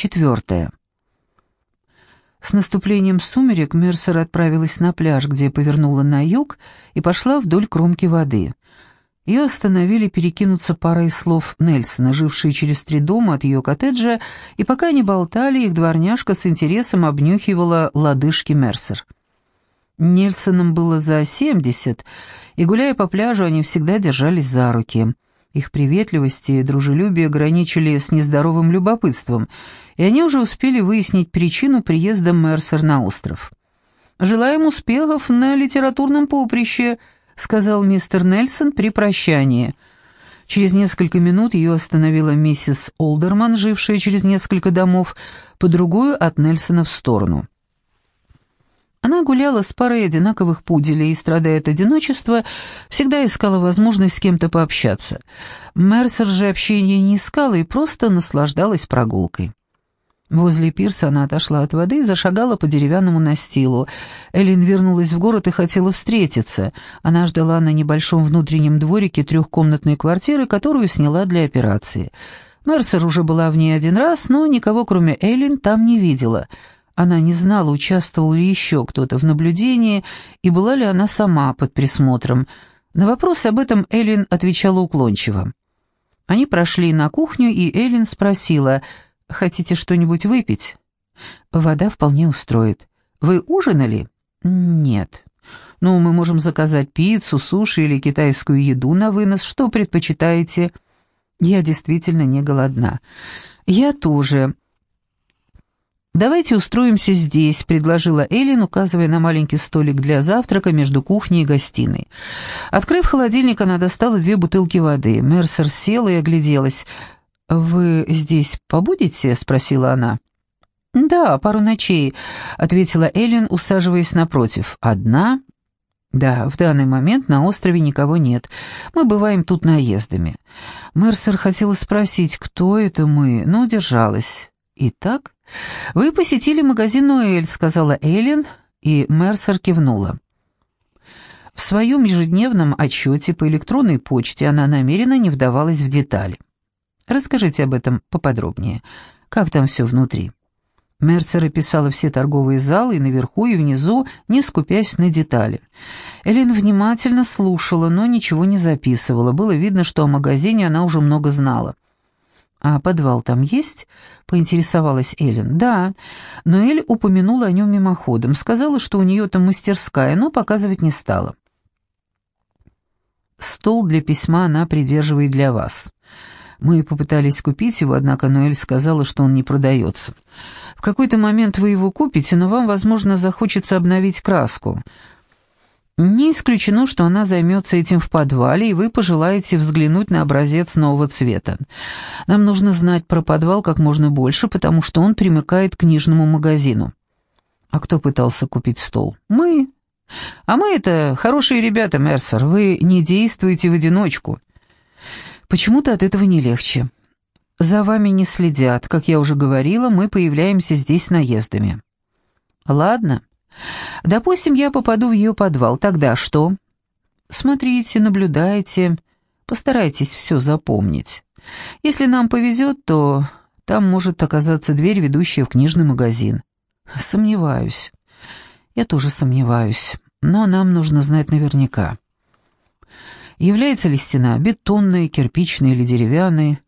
Четвертое. С наступлением сумерек Мерсер отправилась на пляж, где повернула на юг и пошла вдоль кромки воды. Ее остановили перекинуться парой слов Нельсона, жившие через три дома от ее коттеджа, и пока они болтали, их дворняжка с интересом обнюхивала лодыжки Мерсер. Нельсонам было за семьдесят, и, гуляя по пляжу, они всегда держались за руки — их приветливость и дружелюбие граничили с нездоровым любопытством, и они уже успели выяснить причину приезда Мерсер на остров. «Желаем успехов на литературном поприще», — сказал мистер Нельсон при прощании. Через несколько минут ее остановила миссис Олдерман, жившая через несколько домов, по другую от Нельсона в сторону. Она гуляла с парой одинаковых пуделей и, страдая от одиночества, всегда искала возможность с кем-то пообщаться. Мерсер же общения не искала и просто наслаждалась прогулкой. Возле пирса она отошла от воды и зашагала по деревянному настилу. Эллен вернулась в город и хотела встретиться. Она ждала на небольшом внутреннем дворике трехкомнатной квартиры, которую сняла для операции. Мерсер уже была в ней один раз, но никого, кроме Эллен, там не видела — она не знала, участвовал ли еще кто-то в наблюдении и была ли она сама под присмотром. На вопрос об этом Эллен отвечала уклончиво. Они прошли на кухню, и Эллен спросила, «Хотите что-нибудь выпить?» «Вода вполне устроит. Вы ужинали?» «Нет». «Ну, мы можем заказать пиццу, суши или китайскую еду на вынос. Что предпочитаете?» «Я действительно не голодна». «Я тоже. «Давайте устроимся здесь», — предложила Эллен, указывая на маленький столик для завтрака между кухней и гостиной. Открыв холодильник, она достала две бутылки воды. Мерсер села и огляделась. «Вы здесь побудете?» — спросила она. «Да, пару ночей», — ответила Эллен, усаживаясь напротив. «Одна?» «Да, в данный момент на острове никого нет. Мы бываем тут наездами». Мерсер хотела спросить, кто это мы, но удержалась. «Итак?» «Вы посетили магазин «Ноэль», — сказала Эллен, и Мерсер кивнула. В своем ежедневном отчете по электронной почте она намеренно не вдавалась в детали. «Расскажите об этом поподробнее. Как там все внутри?» Мерсер описала все торговые залы и наверху, и внизу, не скупясь на детали. Эллен внимательно слушала, но ничего не записывала. Было видно, что о магазине она уже много знала. «А подвал там есть?» — поинтересовалась Эллен. «Да». Но Эль упомянула о нем мимоходом, сказала, что у нее там мастерская, но показывать не стала. «Стол для письма она придерживает для вас. Мы попытались купить его, однако Ноэль сказала, что он не продается. В какой-то момент вы его купите, но вам, возможно, захочется обновить краску». Не исключено, что она займется этим в подвале, и вы пожелаете взглянуть на образец нового цвета. Нам нужно знать про подвал как можно больше, потому что он примыкает к книжному магазину. А кто пытался купить стол? Мы. А мы это хорошие ребята, Мерсер. Вы не действуете в одиночку. Почему-то от этого не легче. За вами не следят. Как я уже говорила, мы появляемся здесь наездами. Ладно. Допустим, я попаду в ее подвал, тогда что? Смотрите, наблюдайте, постарайтесь все запомнить. Если нам повезет, то там может оказаться дверь, ведущая в книжный магазин. Сомневаюсь. Я тоже сомневаюсь, но нам нужно знать наверняка. Является ли стена бетонной, кирпичной или деревянной?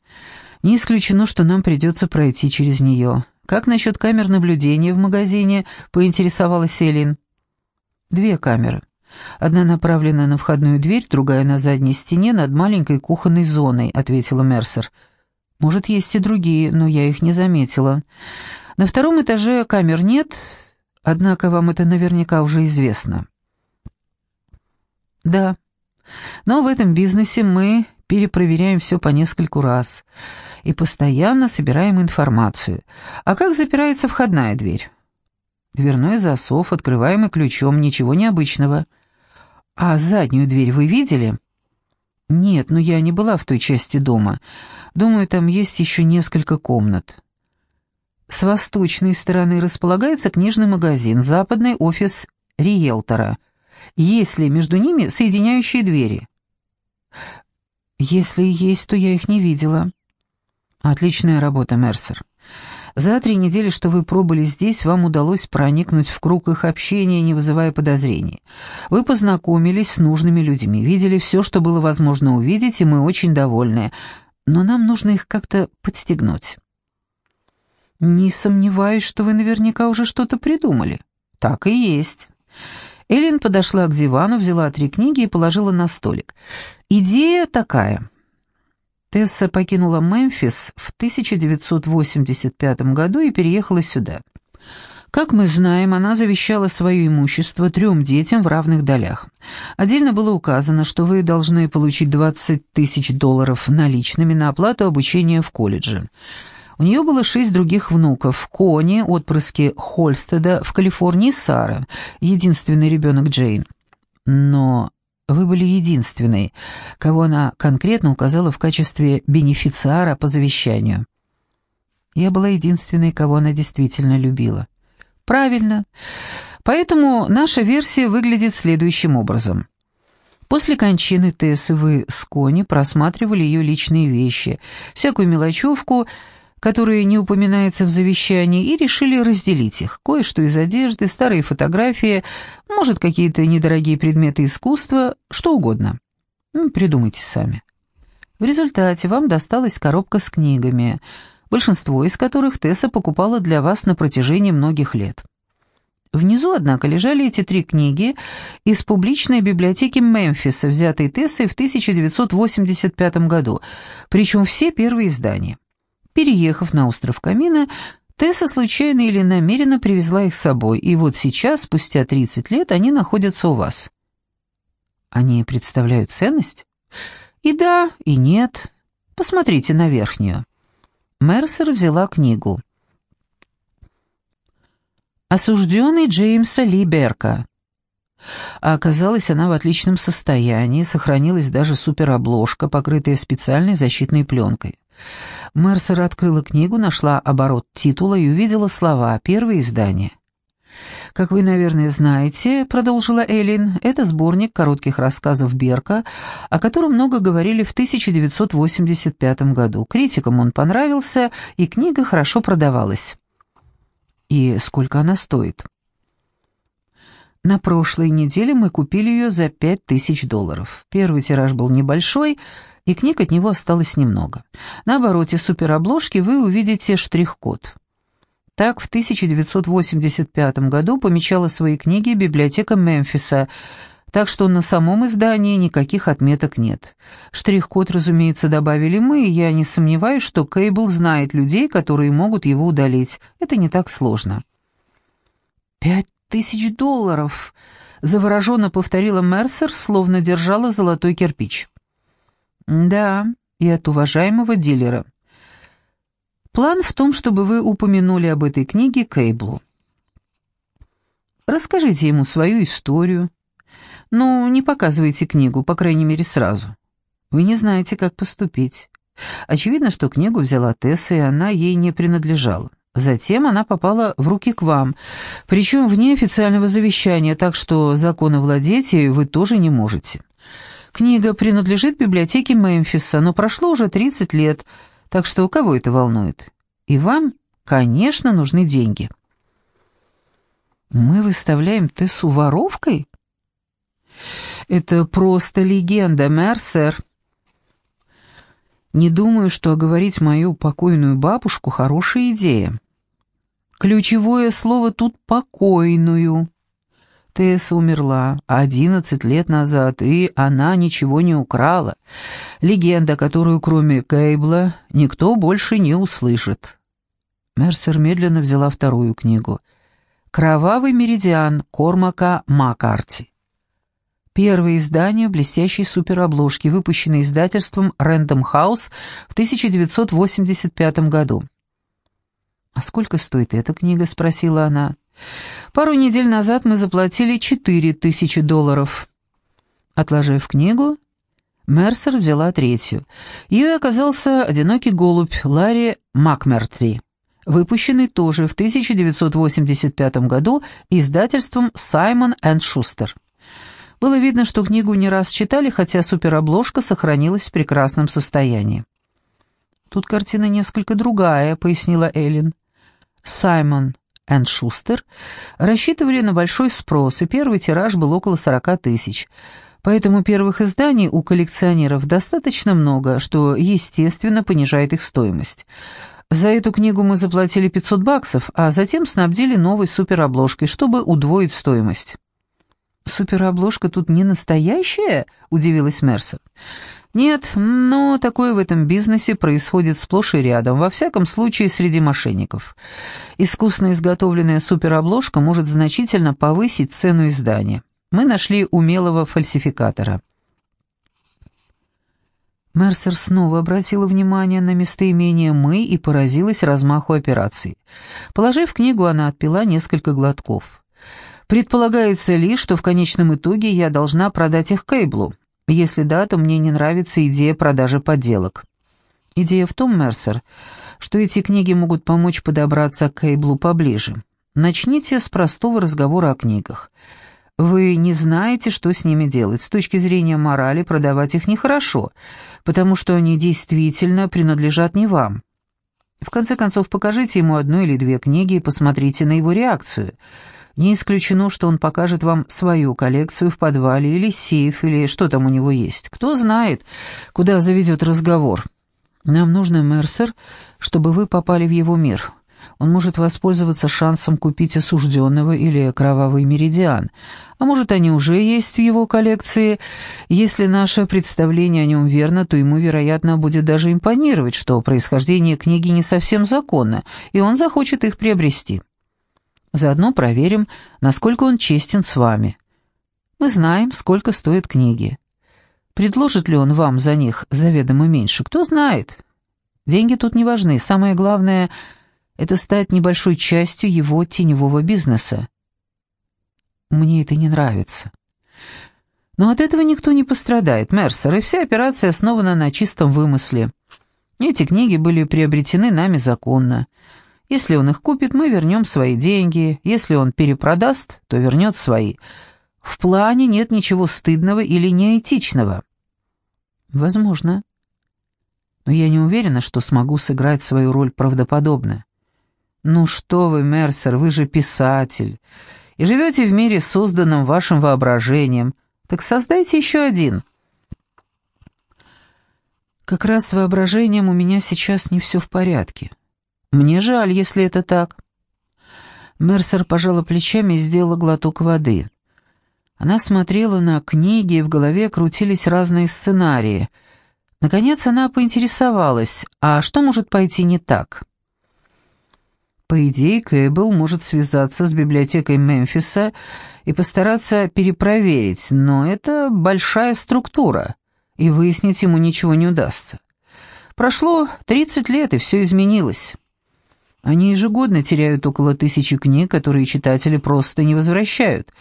Не исключено, что нам придется пройти через нее. «Как насчет камер наблюдения в магазине?» — поинтересовалась Элин. «Две камеры. Одна направлена на входную дверь, другая на задней стене над маленькой кухонной зоной», — ответила Мерсер. «Может, есть и другие, но я их не заметила. На втором этаже камер нет, однако вам это наверняка уже известно». «Да. Но в этом бизнесе мы перепроверяем все по нескольку раз и постоянно собираем информацию. А как запирается входная дверь? Дверной засов, открываемый ключом, ничего необычного. А заднюю дверь вы видели? Нет, но я не была в той части дома. Думаю, там есть еще несколько комнат. С восточной стороны располагается книжный магазин, западный офис риэлтора. Есть ли между ними соединяющие двери? Если есть, то я их не видела. Отличная работа, Мерсер. За три недели, что вы пробыли здесь, вам удалось проникнуть в круг их общения, не вызывая подозрений. Вы познакомились с нужными людьми, видели все, что было возможно увидеть, и мы очень довольны. Но нам нужно их как-то подстегнуть. Не сомневаюсь, что вы наверняка уже что-то придумали. Так и есть. Эллен подошла к дивану, взяла три книги и положила на столик. Идея такая. Тесса покинула Мемфис в 1985 году и переехала сюда. Как мы знаем, она завещала свое имущество трем детям в равных долях. Отдельно было указано, что вы должны получить 20 тысяч долларов наличными на оплату обучения в колледже. У нее было шесть других внуков. Кони, отпрыски Хольстеда в Калифорнии, Сара, единственный ребенок Джейн. Но вы были единственной, кого она конкретно указала в качестве бенефициара по завещанию. Я была единственной, кого она действительно любила. Правильно. Поэтому наша версия выглядит следующим образом. После кончины Тессы вы с Кони просматривали ее личные вещи, всякую мелочевку, которые не упоминаются в завещании, и решили разделить их. Кое-что из одежды, старые фотографии, может, какие-то недорогие предметы искусства, что угодно. Придумайте сами. В результате вам досталась коробка с книгами, большинство из которых Тесса покупала для вас на протяжении многих лет. Внизу, однако, лежали эти три книги из публичной библиотеки Мемфиса, взятой Тессой в 1985 году, причем все первые издания. Переехав на остров Камина, Тесса случайно или намеренно привезла их с собой, и вот сейчас, спустя 30 лет, они находятся у вас. Они представляют ценность? И да, и нет. Посмотрите на верхнюю. Мерсер взяла книгу. «Осужденный Джеймса Ли Берка». А оказалось, она в отличном состоянии, сохранилась даже суперобложка, покрытая специальной защитной пленкой. Мерсер открыла книгу, нашла оборот титула и увидела слова «Первое издание». «Как вы, наверное, знаете, — продолжила Эллин, — это сборник коротких рассказов Берка, о котором много говорили в 1985 году. Критикам он понравился, и книга хорошо продавалась». «И сколько она стоит?» На прошлой неделе мы купили ее за пять тысяч долларов. Первый тираж был небольшой — и книг от него осталось немного. На обороте суперобложки вы увидите штрих-код. Так в 1985 году помечала свои книги библиотека Мемфиса, так что на самом издании никаких отметок нет. Штрих-код, разумеется, добавили мы, и я не сомневаюсь, что Кейбл знает людей, которые могут его удалить. Это не так сложно. «Пять тысяч долларов!» — завороженно повторила Мерсер, словно держала золотой кирпич. «Да, и от уважаемого дилера. План в том, чтобы вы упомянули об этой книге Кейблу. Расскажите ему свою историю. Ну, не показывайте книгу, по крайней мере, сразу. Вы не знаете, как поступить. Очевидно, что книгу взяла Тесса, и она ей не принадлежала. Затем она попала в руки к вам, причем вне официального завещания, так что законно владеть ею вы тоже не можете. Книга принадлежит библиотеке Мемфиса, но прошло уже 30 лет, так что кого это волнует? И вам, конечно, нужны деньги. Мы выставляем Тессу воровкой? Это просто легенда, Мерсер. Не думаю, что оговорить мою покойную бабушку — хорошая идея. Ключевое слово тут «покойную». Тесса умерла одиннадцать лет назад, и она ничего не украла. Легенда, которую кроме Кейбла никто больше не услышит. Мерсер медленно взяла вторую книгу. «Кровавый меридиан» Кормака Маккарти. Первое издание блестящей суперобложки, выпущенное издательством Random House в 1985 году. «А сколько стоит эта книга?» — спросила она. Пару недель назад мы заплатили четыре тысячи долларов. Отложив книгу, Мерсер взяла третью. Ее оказался «Одинокий голубь» Ларри Макмертри, выпущенный тоже в 1985 году издательством «Саймон энд Шустер». Было видно, что книгу не раз читали, хотя суперобложка сохранилась в прекрасном состоянии. «Тут картина несколько другая», — пояснила Эллен. Саймон энд Шустер рассчитывали на большой спрос, и первый тираж был около 40 тысяч. Поэтому первых изданий у коллекционеров достаточно много, что, естественно, понижает их стоимость. За эту книгу мы заплатили 500 баксов, а затем снабдили новой суперобложкой, чтобы удвоить стоимость. «Суперобложка тут не настоящая?» — удивилась Мерсер. «Нет, но такое в этом бизнесе происходит сплошь и рядом, во всяком случае среди мошенников. Искусно изготовленная суперобложка может значительно повысить цену издания. Мы нашли умелого фальсификатора». Мерсер снова обратила внимание на местоимение «мы» и поразилась размаху операции. Положив книгу, она отпила несколько глотков. «Предполагается ли, что в конечном итоге я должна продать их Кейблу? Если да, то мне не нравится идея продажи подделок». Идея в том, Мерсер, что эти книги могут помочь подобраться к Кейблу поближе. Начните с простого разговора о книгах. Вы не знаете, что с ними делать. С точки зрения морали продавать их нехорошо, потому что они действительно принадлежат не вам. В конце концов, покажите ему одну или две книги и посмотрите на его реакцию. Не исключено, что он покажет вам свою коллекцию в подвале или сейф, или что там у него есть. Кто знает, куда заведет разговор. Нам нужно, Мерсер, чтобы вы попали в его мир. Он может воспользоваться шансом купить осужденного или кровавый меридиан. А может, они уже есть в его коллекции. Если наше представление о нем верно, то ему, вероятно, будет даже импонировать, что происхождение книги не совсем законно, и он захочет их приобрести. Заодно проверим, насколько он честен с вами. Мы знаем, сколько стоят книги. Предложит ли он вам за них заведомо меньше, кто знает. Деньги тут не важны, самое главное — это стать небольшой частью его теневого бизнеса. Мне это не нравится. Но от этого никто не пострадает, Мерсер, и вся операция основана на чистом вымысле. Эти книги были приобретены нами законно. Если он их купит, мы вернем свои деньги. Если он перепродаст, то вернет свои. В плане нет ничего стыдного или неэтичного. Возможно. Но я не уверена, что смогу сыграть свою роль правдоподобно. «Ну что вы, Мерсер, вы же писатель, и живете в мире, созданном вашим воображением. Так создайте еще один». «Как раз с воображением у меня сейчас не все в порядке. Мне жаль, если это так». Мерсер пожала плечами и сделала глоток воды. Она смотрела на книги, и в голове крутились разные сценарии. Наконец она поинтересовалась, а что может пойти не так?» По идее, Кэббл может связаться с библиотекой Мемфиса и постараться перепроверить, но это большая структура, и выяснить ему ничего не удастся. Прошло 30 лет, и все изменилось. Они ежегодно теряют около тысячи книг, которые читатели просто не возвращают,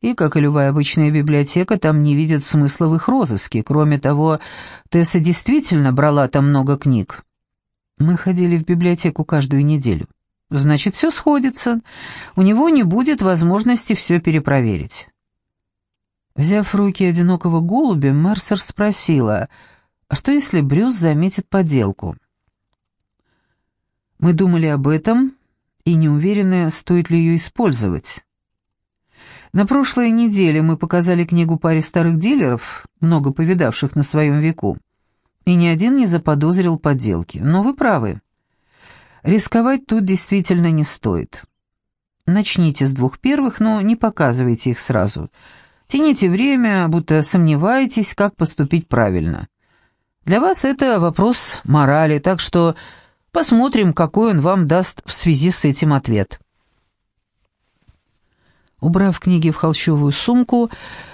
и, как и любая обычная библиотека, там не видят смысла в их розыске. Кроме того, Тесса действительно брала там много книг. Мы ходили в библиотеку каждую неделю. Значит, все сходится. У него не будет возможности все перепроверить. Взяв в руки одинокого голубя, Мерсер спросила, а что если Брюс заметит подделку? Мы думали об этом и не уверены, стоит ли ее использовать. На прошлой неделе мы показали книгу паре старых дилеров, много повидавших на своем веку, и ни один не заподозрил подделки. Но вы правы. Рисковать тут действительно не стоит. Начните с двух первых, но не показывайте их сразу. Тяните время, будто сомневаетесь, как поступить правильно. Для вас это вопрос морали, так что посмотрим, какой он вам даст в связи с этим ответ. Убрав книги в холщовую сумку,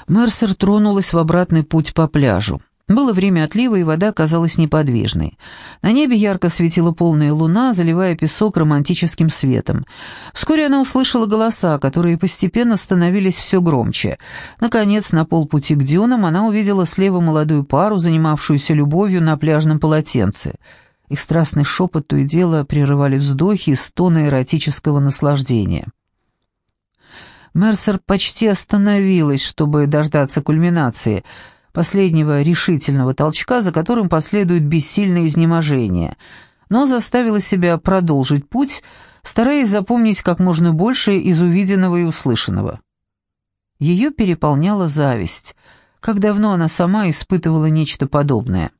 Мерсер тронулась в обратный путь по пляжу. Было время отлива, и вода казалась неподвижной. На небе ярко светила полная луна, заливая песок романтическим светом. Вскоре она услышала голоса, которые постепенно становились все громче. Наконец, на полпути к дюнам она увидела слева молодую пару, занимавшуюся любовью на пляжном полотенце. Их страстный шепот то и дело прерывали вздохи и стоны эротического наслаждения. Мерсер почти остановилась, чтобы дождаться кульминации — последнего решительного толчка, за которым последует бессильное изнеможение. но заставила себя продолжить путь, стараясь запомнить как можно больше из увиденного и услышанного. Ее переполняла зависть. Как давно она сама испытывала нечто подобное.